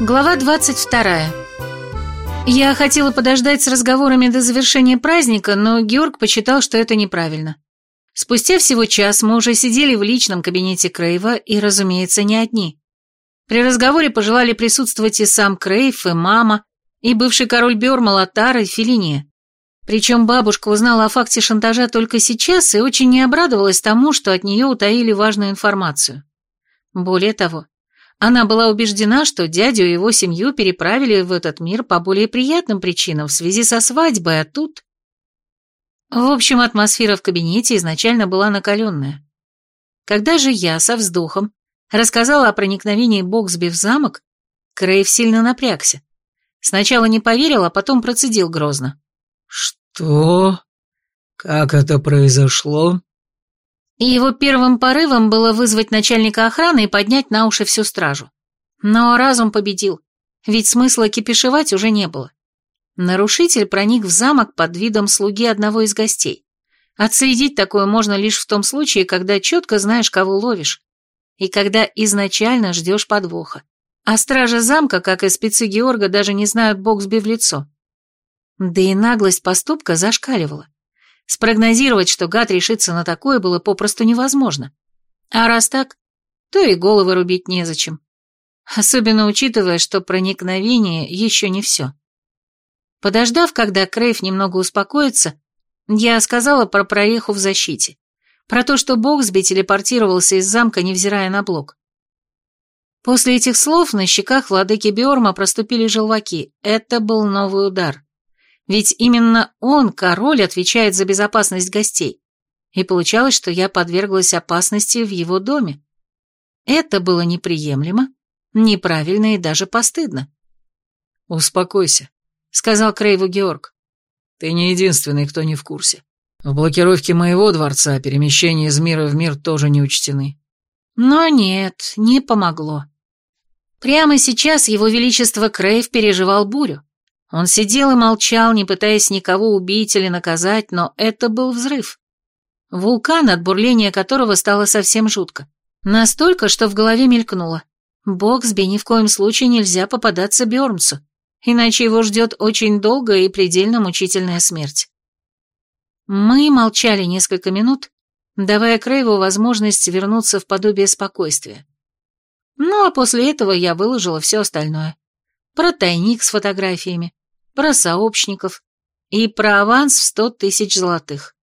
Глава 22. Я хотела подождать с разговорами до завершения праздника, но Георг посчитал, что это неправильно. Спустя всего час мы уже сидели в личном кабинете Крейва и, разумеется, не одни. При разговоре пожелали присутствовать и сам Крейв, и мама, и бывший король Бёрмал Атар, и Фелиния. Причем бабушка узнала о факте шантажа только сейчас и очень не обрадовалась тому, что от нее утаили важную информацию. Более того, она была убеждена, что дядю и его семью переправили в этот мир по более приятным причинам в связи со свадьбой, а тут... В общем, атмосфера в кабинете изначально была накаленная. Когда же я со вздохом рассказала о проникновении Боксби в замок, Крейв сильно напрягся. Сначала не поверил, а потом процедил грозно. «Что? Как это произошло?» И его первым порывом было вызвать начальника охраны и поднять на уши всю стражу. Но разум победил, ведь смысла кипишевать уже не было. Нарушитель проник в замок под видом слуги одного из гостей. Отследить такое можно лишь в том случае, когда четко знаешь, кого ловишь, и когда изначально ждешь подвоха. А стражи замка, как и спецы Георга, даже не знают Боксби в лицо. Да и наглость поступка зашкаливала. Спрогнозировать, что гад решится на такое, было попросту невозможно. А раз так, то и головы рубить незачем. Особенно учитывая, что проникновение еще не все. Подождав, когда Крейв немного успокоится, я сказала про проеху в защите. Про то, что Боксби телепортировался из замка, невзирая на блок. После этих слов на щеках владыки Биорма проступили желваки. Это был новый удар. Ведь именно он, король, отвечает за безопасность гостей. И получалось, что я подверглась опасности в его доме. Это было неприемлемо, неправильно и даже постыдно. «Успокойся», — сказал Крейву Георг. «Ты не единственный, кто не в курсе. В блокировке моего дворца перемещения из мира в мир тоже не учтены». Но нет, не помогло. Прямо сейчас его величество Крейв переживал бурю. Он сидел и молчал, не пытаясь никого убить или наказать, но это был взрыв. Вулкан, от бурления которого стало совсем жутко. Настолько, что в голове мелькнуло. Боксби ни в коем случае нельзя попадаться Бёрнсу, иначе его ждет очень долгая и предельно мучительная смерть. Мы молчали несколько минут, давая Крейву возможность вернуться в подобие спокойствия. Ну а после этого я выложила все остальное. Про тайник с фотографиями, про сообщников и про аванс в сто тысяч золотых.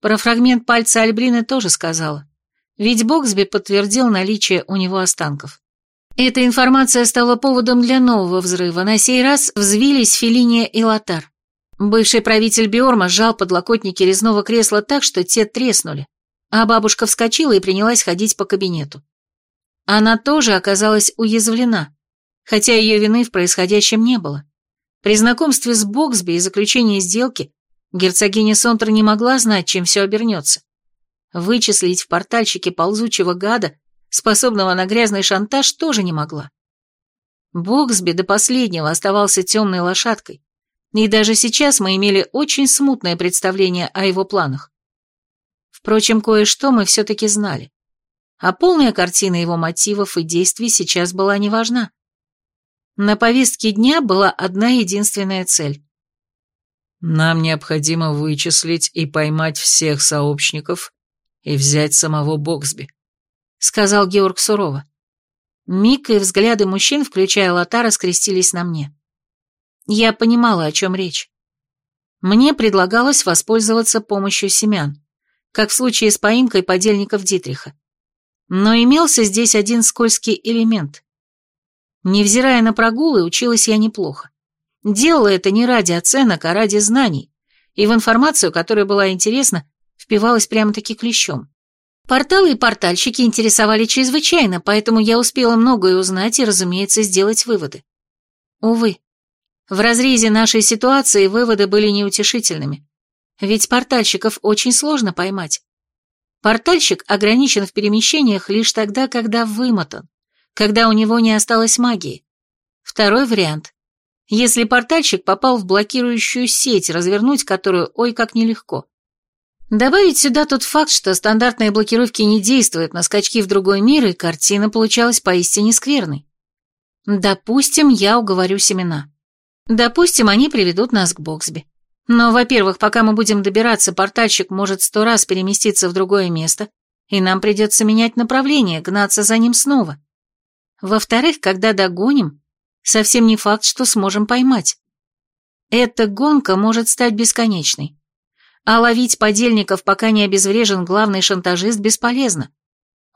Про фрагмент пальца Альбрины тоже сказала, ведь Боксби подтвердил наличие у него останков. Эта информация стала поводом для нового взрыва, на сей раз взвились Фелиния и Лотар. Бывший правитель Биорма сжал подлокотники резного кресла так, что те треснули, а бабушка вскочила и принялась ходить по кабинету. Она тоже оказалась уязвлена, хотя ее вины в происходящем не было. При знакомстве с Боксби и заключении сделки герцогиня Сонтер не могла знать, чем все обернется. Вычислить в портальщике ползучего гада, способного на грязный шантаж, тоже не могла. Боксби до последнего оставался темной лошадкой, и даже сейчас мы имели очень смутное представление о его планах. Впрочем, кое-что мы все-таки знали. А полная картина его мотивов и действий сейчас была не важна. На повестке дня была одна единственная цель. «Нам необходимо вычислить и поймать всех сообщников и взять самого Боксби», — сказал Георг сурово. Мик и взгляды мужчин, включая Лотара, скрестились на мне. Я понимала, о чем речь. Мне предлагалось воспользоваться помощью семян, как в случае с поимкой подельников Дитриха. Но имелся здесь один скользкий элемент. Невзирая на прогулы, училась я неплохо. Делала это не ради оценок, а ради знаний, и в информацию, которая была интересна, впивалась прямо-таки клещом. Порталы и портальщики интересовали чрезвычайно, поэтому я успела многое узнать и, разумеется, сделать выводы. Увы, в разрезе нашей ситуации выводы были неутешительными, ведь портальщиков очень сложно поймать. Портальщик ограничен в перемещениях лишь тогда, когда вымотан когда у него не осталось магии. Второй вариант. Если портальщик попал в блокирующую сеть, развернуть которую ой как нелегко. Добавить сюда тот факт, что стандартные блокировки не действуют на скачки в другой мир, и картина получалась поистине скверной. Допустим, я уговорю семена. Допустим, они приведут нас к Боксби. Но, во-первых, пока мы будем добираться, портальщик может сто раз переместиться в другое место, и нам придется менять направление, гнаться за ним снова. Во-вторых, когда догоним, совсем не факт, что сможем поймать. Эта гонка может стать бесконечной. А ловить подельников, пока не обезврежен главный шантажист, бесполезно.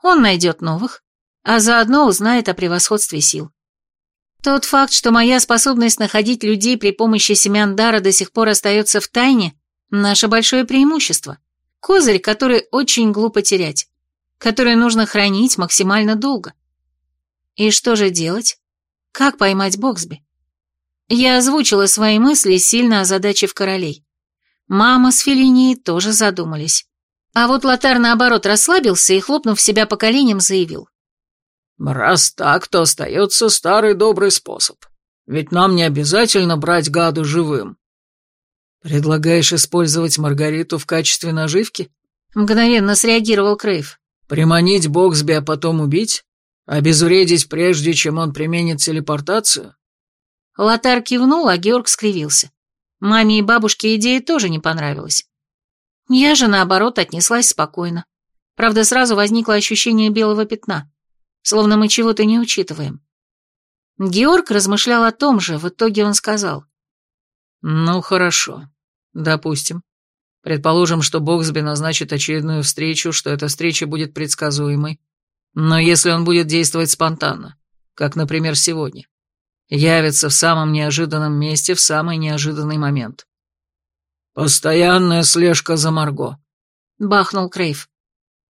Он найдет новых, а заодно узнает о превосходстве сил. Тот факт, что моя способность находить людей при помощи семян дара до сих пор остается в тайне, наше большое преимущество. Козырь, который очень глупо терять, который нужно хранить максимально долго. И что же делать? Как поймать Боксби? Я озвучила свои мысли, сильно озадачив королей. Мама с Феллинией тоже задумались. А вот Лотар, наоборот, расслабился и, хлопнув себя по коленям, заявил. «Раз так, то остается старый добрый способ. Ведь нам не обязательно брать гаду живым». «Предлагаешь использовать Маргариту в качестве наживки?» Мгновенно среагировал Крейв. «Приманить Боксби, а потом убить? Обезвредить, прежде чем он применит телепортацию?» Лотар кивнул, а Георг скривился. Маме и бабушке идея тоже не понравилась. Я же, наоборот, отнеслась спокойно. Правда, сразу возникло ощущение белого пятна словно мы чего-то не учитываем. Георг размышлял о том же, в итоге он сказал. «Ну, хорошо. Допустим. Предположим, что Боксби назначит очередную встречу, что эта встреча будет предсказуемой. Но если он будет действовать спонтанно, как, например, сегодня, явится в самом неожиданном месте в самый неожиданный момент». «Постоянная слежка за Марго», — бахнул Крейв.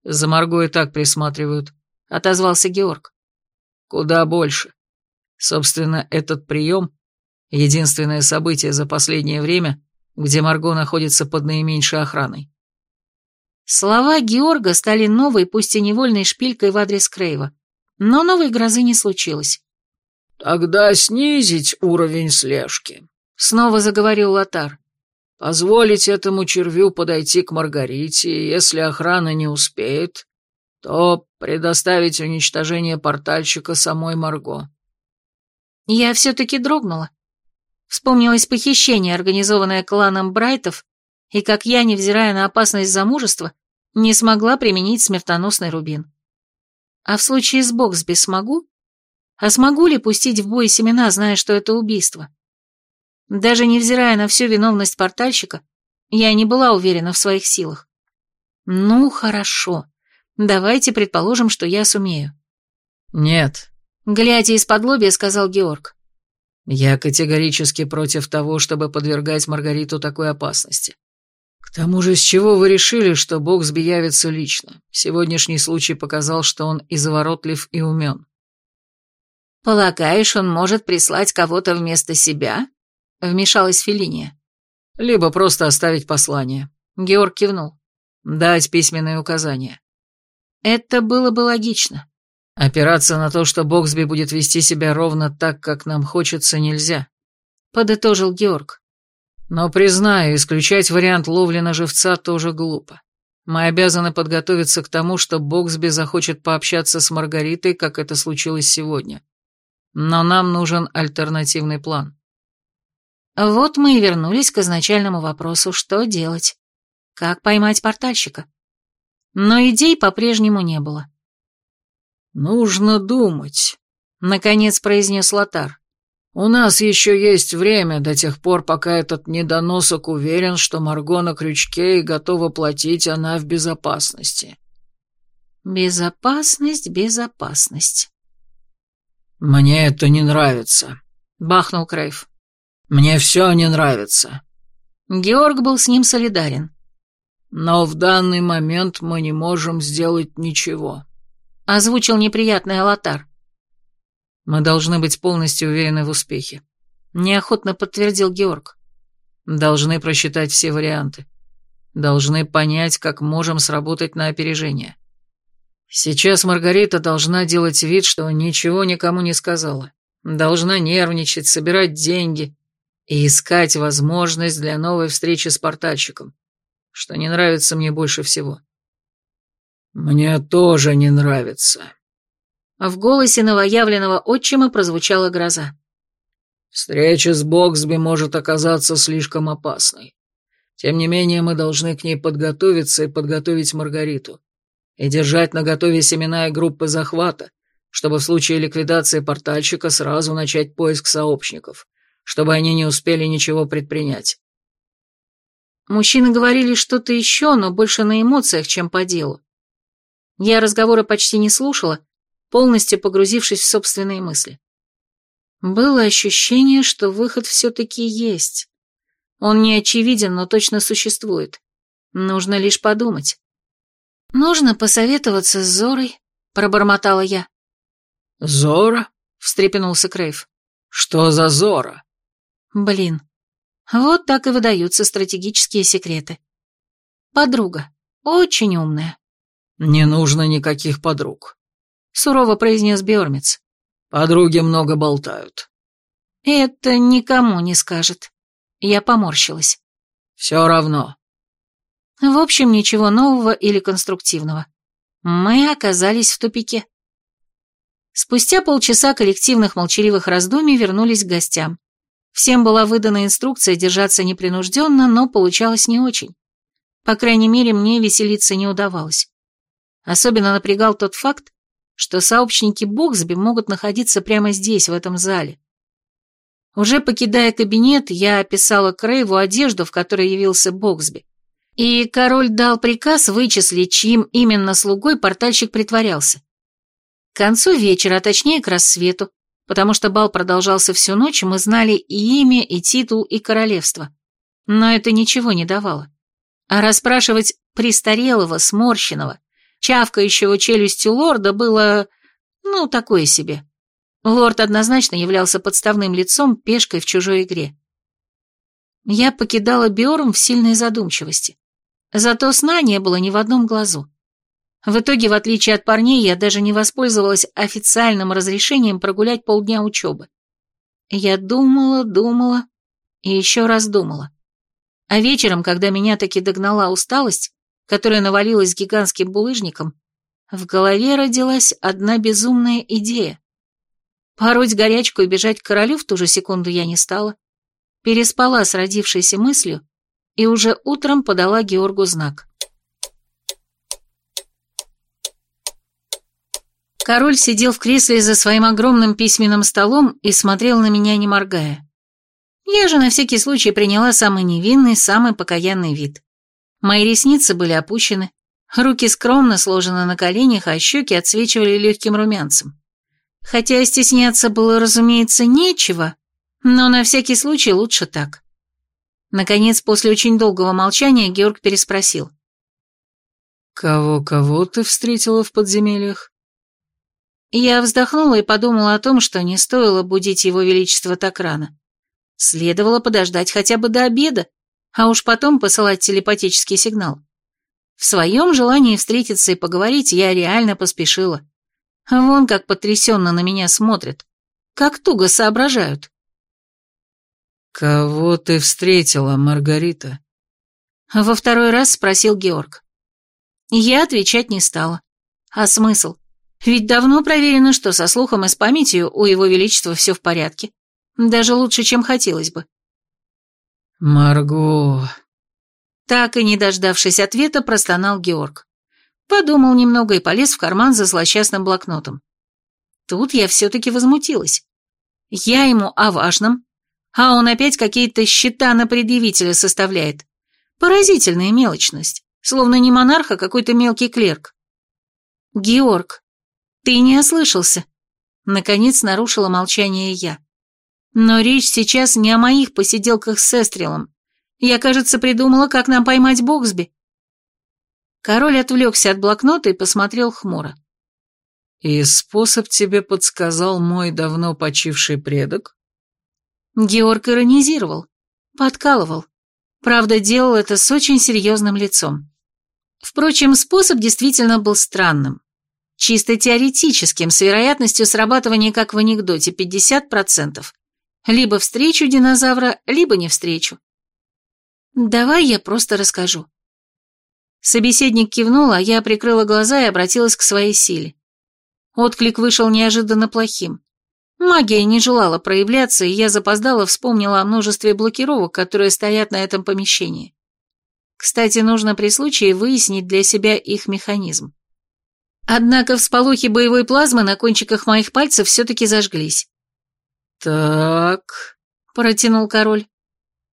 «За Марго и так присматривают отозвался Георг. Куда больше. Собственно, этот прием — единственное событие за последнее время, где Марго находится под наименьшей охраной. Слова Георга стали новой, пусть и невольной шпилькой в адрес Крейва, но новой грозы не случилось. «Тогда снизить уровень слежки», — снова заговорил Лотар. «Позволить этому червю подойти к Маргарите, и если охрана не успеет, то предоставить уничтожение портальщика самой Марго. Я все-таки дрогнула. Вспомнилось похищение, организованное кланом Брайтов, и как я, невзирая на опасность замужества, не смогла применить смертоносный рубин. А в случае с Боксби смогу? А смогу ли пустить в бой семена, зная, что это убийство? Даже невзирая на всю виновность портальщика, я не была уверена в своих силах. Ну, хорошо. Давайте предположим, что я сумею. Нет. Глядя из-под лобья, сказал Георг. Я категорически против того, чтобы подвергать Маргариту такой опасности. К тому же, с чего вы решили, что Боксби явится лично? Сегодняшний случай показал, что он изворотлив и умен. «Полагаешь, он может прислать кого-то вместо себя?» — вмешалась Фелиния. «Либо просто оставить послание». Георг кивнул. «Дать письменные указания. Это было бы логично. Опираться на то, что Боксби будет вести себя ровно так, как нам хочется, нельзя. Подытожил Георг. Но, признаю, исключать вариант ловли на живца тоже глупо. Мы обязаны подготовиться к тому, что Боксби захочет пообщаться с Маргаритой, как это случилось сегодня. Но нам нужен альтернативный план. Вот мы и вернулись к изначальному вопросу, что делать. Как поймать портальщика? Но идей по-прежнему не было. «Нужно думать», — наконец произнес Лотар. «У нас еще есть время до тех пор, пока этот недоносок уверен, что Марго на крючке и готова платить она в безопасности». «Безопасность, безопасность». «Мне это не нравится», — бахнул Крейв. «Мне все не нравится». Георг был с ним солидарен. Но в данный момент мы не можем сделать ничего. Озвучил неприятный Алатар. Мы должны быть полностью уверены в успехе. Неохотно подтвердил Георг. Должны просчитать все варианты. Должны понять, как можем сработать на опережение. Сейчас Маргарита должна делать вид, что ничего никому не сказала. Должна нервничать, собирать деньги и искать возможность для новой встречи с портальщиком что не нравится мне больше всего. Мне тоже не нравится. В голосе новоявленного отчима прозвучала гроза. Встреча с Боксби может оказаться слишком опасной. Тем не менее, мы должны к ней подготовиться и подготовить Маргариту. И держать наготове семена и группы захвата, чтобы в случае ликвидации портальщика сразу начать поиск сообщников, чтобы они не успели ничего предпринять. Мужчины говорили что-то еще, но больше на эмоциях, чем по делу. Я разговора почти не слушала, полностью погрузившись в собственные мысли. Было ощущение, что выход все-таки есть. Он не очевиден, но точно существует. Нужно лишь подумать. «Нужно посоветоваться с Зорой», — пробормотала я. «Зора?» — встрепенулся Крейв. «Что за Зора?» «Блин, вот так и выдаются стратегические секреты. Подруга, очень умная». «Не нужно никаких подруг», — сурово произнес Бёрмиц. Подруги много болтают. Это никому не скажет. Я поморщилась. Все равно. В общем, ничего нового или конструктивного. Мы оказались в тупике. Спустя полчаса коллективных молчаливых раздумий вернулись к гостям. Всем была выдана инструкция держаться непринужденно, но получалось не очень. По крайней мере, мне веселиться не удавалось. Особенно напрягал тот факт, что сообщники Боксби могут находиться прямо здесь, в этом зале. Уже покидая кабинет, я описала Крейву одежду, в которой явился Боксби. И король дал приказ вычислить, чьим именно слугой портальщик притворялся. К концу вечера, а точнее к рассвету, потому что бал продолжался всю ночь, мы знали и имя, и титул, и королевство. Но это ничего не давало. А расспрашивать престарелого, сморщенного, чавкающего челюстью лорда было, ну, такое себе. Лорд однозначно являлся подставным лицом, пешкой в чужой игре. Я покидала Биорм в сильной задумчивости. Зато сна не было ни в одном глазу. В итоге, в отличие от парней, я даже не воспользовалась официальным разрешением прогулять полдня учебы. Я думала, думала и еще раз думала. А вечером, когда меня таки догнала усталость, которая навалилась гигантским булыжником, в голове родилась одна безумная идея. Пороть горячку и бежать к королю в ту же секунду я не стала. Переспала с родившейся мыслью и уже утром подала Георгу знак. Король сидел в кресле за своим огромным письменным столом и смотрел на меня, не моргая. Я же на всякий случай приняла самый невинный, самый покаянный вид. Мои ресницы были опущены, руки скромно сложены на коленях, а щеки отсвечивали легким румянцем. Хотя стесняться было, разумеется, нечего, но на всякий случай лучше так. Наконец, после очень долгого молчания, Георг переспросил. «Кого-кого ты встретила в подземельях?» Я вздохнула и подумала о том, что не стоило будить его величество так рано. Следовало подождать хотя бы до обеда, а уж потом посылать телепатический сигнал. В своем желании встретиться и поговорить я реально поспешила. Вон как потрясенно на меня смотрят, как туго соображают. «Кого ты встретила, Маргарита?» Во второй раз спросил Георг. Я отвечать не стала. А смысл? Ведь давно проверено, что со слухом и с памятью у его величества все в порядке. Даже лучше, чем хотелось бы. «Марго...» Так и не дождавшись ответа, простонал Георг. Подумал немного и полез в карман за злосчастным блокнотом. Тут я все-таки возмутилась. Я ему о важном, а он опять какие-то счета на предъявителя составляет. Поразительная мелочность, словно не монарх, а какой-то мелкий клерк. «Георг, ты не ослышался», — наконец нарушила молчание я. Но речь сейчас не о моих посиделках с Эстрелом. Я, кажется, придумала, как нам поймать Боксби. Король отвлекся от блокнота и посмотрел хмуро. «И способ тебе подсказал мой давно почивший предок?» Георг иронизировал, подкалывал. Правда, делал это с очень серьезным лицом. Впрочем, способ действительно был странным. Чисто теоретическим, с вероятностью срабатывания, как в анекдоте, 50%. Либо встречу динозавра, либо не встречу. Давай я просто расскажу. Собеседник кивнул, а я прикрыла глаза и обратилась к своей силе. Отклик вышел неожиданно плохим. Магия не желала проявляться, и я запоздала вспомнила о множестве блокировок, которые стоят на этом помещении. Кстати, нужно при случае выяснить для себя их механизм. Однако всполохи боевой плазмы на кончиках моих пальцев все-таки зажглись. «Так...» — протянул король.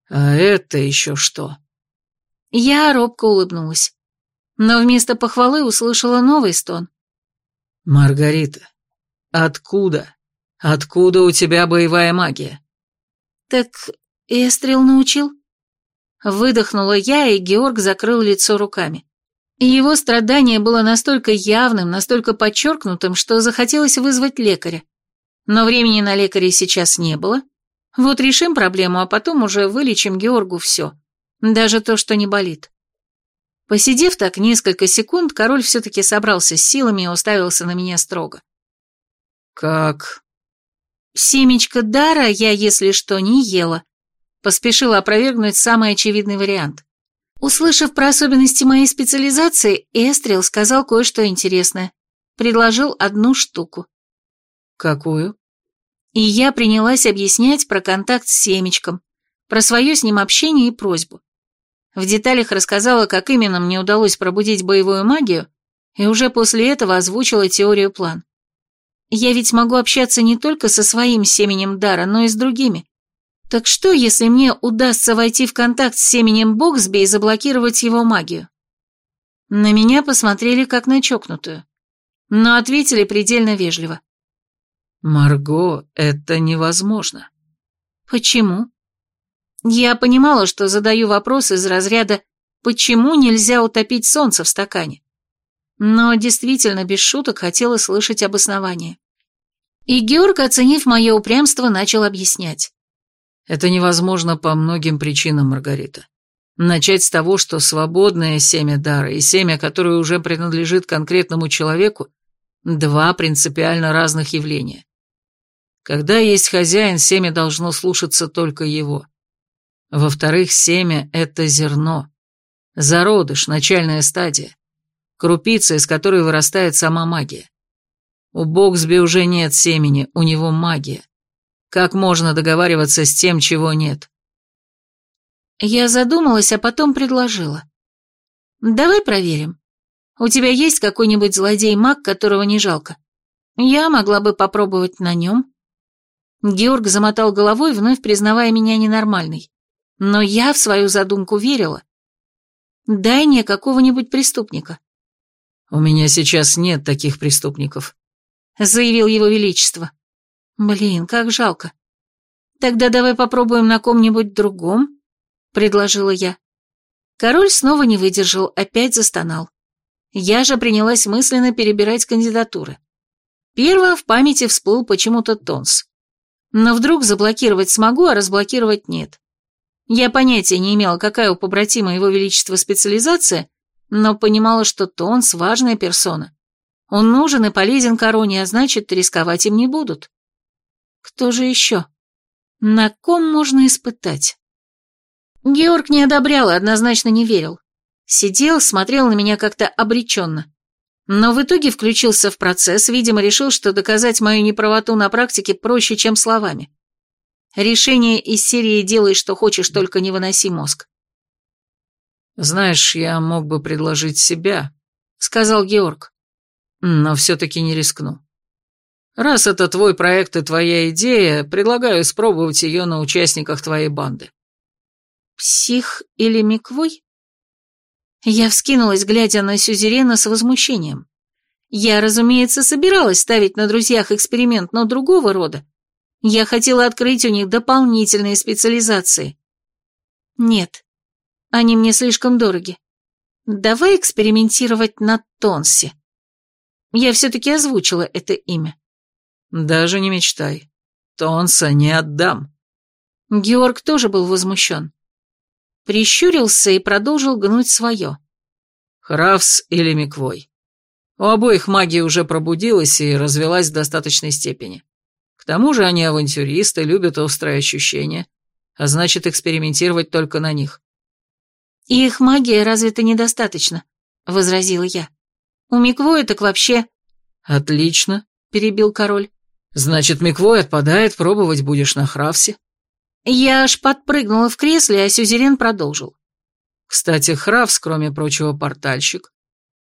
«А это еще что?» Я робко улыбнулась. Но вместо похвалы услышала новый стон. «Маргарита, откуда? Откуда у тебя боевая магия?» «Так Эстрел научил?» Выдохнула я, и Георг закрыл лицо руками. Его страдание было настолько явным, настолько подчеркнутым, что захотелось вызвать лекаря. Но времени на лекаря сейчас не было. Вот решим проблему, а потом уже вылечим Георгу все. Даже то, что не болит. Посидев так несколько секунд, король все-таки собрался с силами и уставился на меня строго. «Как?» «Семечко дара я, если что, не ела», — поспешила опровергнуть самый очевидный вариант. Услышав про особенности моей специализации, Эстрел сказал кое-что интересное. Предложил одну штуку. «Какую?» И я принялась объяснять про контакт с семечком, про свое с ним общение и просьбу. В деталях рассказала, как именно мне удалось пробудить боевую магию, и уже после этого озвучила теорию план. Я ведь могу общаться не только со своим семенем дара, но и с другими. Так что, если мне удастся войти в контакт с семенем Боксби и заблокировать его магию? На меня посмотрели как на чокнутую, но ответили предельно вежливо. «Марго, это невозможно». «Почему?» Я понимала, что задаю вопрос из разряда «почему нельзя утопить солнце в стакане?» Но действительно без шуток хотела слышать обоснование. И Георг, оценив мое упрямство, начал объяснять. Это невозможно по многим причинам, Маргарита. Начать с того, что свободное семя дара и семя, которое уже принадлежит конкретному человеку, два принципиально разных явления. Когда есть хозяин, семя должно слушаться только его. Во-вторых, семя — это зерно. Зародыш, начальная стадия. Крупица, из которой вырастает сама магия. У Боксби уже нет семени, у него магия. Как можно договариваться с тем, чего нет? Я задумалась, а потом предложила. Давай проверим. У тебя есть какой-нибудь злодей-маг, которого не жалко? Я могла бы попробовать на нем. Георг замотал головой, вновь признавая меня ненормальной. Но я в свою задумку верила. Дай мне какого-нибудь преступника. «У меня сейчас нет таких преступников», — заявил его величество. Блин, как жалко. Тогда давай попробуем на ком-нибудь другом, предложила я. Король снова не выдержал, опять застонал. Я же принялась мысленно перебирать кандидатуры. Первым в памяти всплыл почему-то Тонс. Но вдруг заблокировать смогу, а разблокировать нет. Я понятия не имела, какая у побратима его величества специализация, но понимала, что Тонс – важная персона. Он нужен и полезен короне, а значит, рисковать им не будут. Кто же еще? На ком можно испытать? Георг не одобрял и однозначно не верил. Сидел, смотрел на меня как-то обреченно. Но в итоге включился в процесс, видимо, решил, что доказать мою неправоту на практике проще, чем словами. Решение из серии «делай, что хочешь, только не выноси мозг». «Знаешь, я мог бы предложить себя», — сказал Георг. «Но все-таки не рискну. Раз это твой проект и твоя идея, предлагаю испробовать ее на участниках твоей банды. Псих или Миквой? Я вскинулась, глядя на Сюзерена с возмущением. Я, разумеется, собиралась ставить на друзьях эксперимент, но другого рода. Я хотела открыть у них дополнительные специализации. Нет, они мне слишком дороги. Давай экспериментировать на Тонсе. Я все-таки озвучила это имя. «Даже не мечтай. Тонса не отдам». Георг тоже был возмущен. Прищурился и продолжил гнуть свое. Хравс или Миквой. У обоих магия уже пробудилась и развелась в достаточной степени. К тому же они авантюристы, любят острые ощущения, а значит, экспериментировать только на них. «И их магия разве-то недостаточно?» — возразила я. «У Миквоя так вообще...» «Отлично», — перебил король. «Значит, Миквой отпадает, пробовать будешь на Хравсе?» Я аж подпрыгнула в кресле, а Сюзерен продолжил. Кстати, Хравс, кроме прочего, портальщик.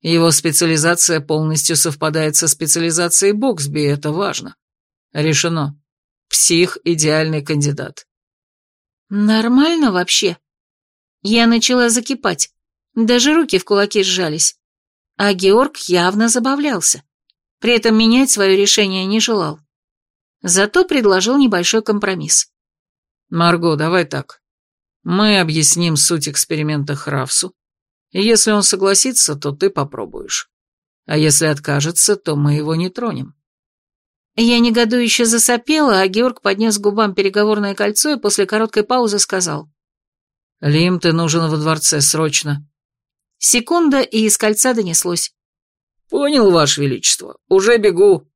Его специализация полностью совпадает со специализацией Боксби, это важно. Решено. Псих – идеальный кандидат. Нормально вообще? Я начала закипать. Даже руки в кулаки сжались. А Георг явно забавлялся. При этом менять свое решение не желал. Зато предложил небольшой компромисс. «Марго, давай так. Мы объясним суть эксперимента Хравсу, и если он согласится, то ты попробуешь. А если откажется, то мы его не тронем». Я негодующе засопела, а Георг поднес к губам переговорное кольцо и после короткой паузы сказал. «Лим, ты нужен во дворце, срочно». Секунда, и из кольца донеслось. «Понял, Ваше Величество, уже бегу».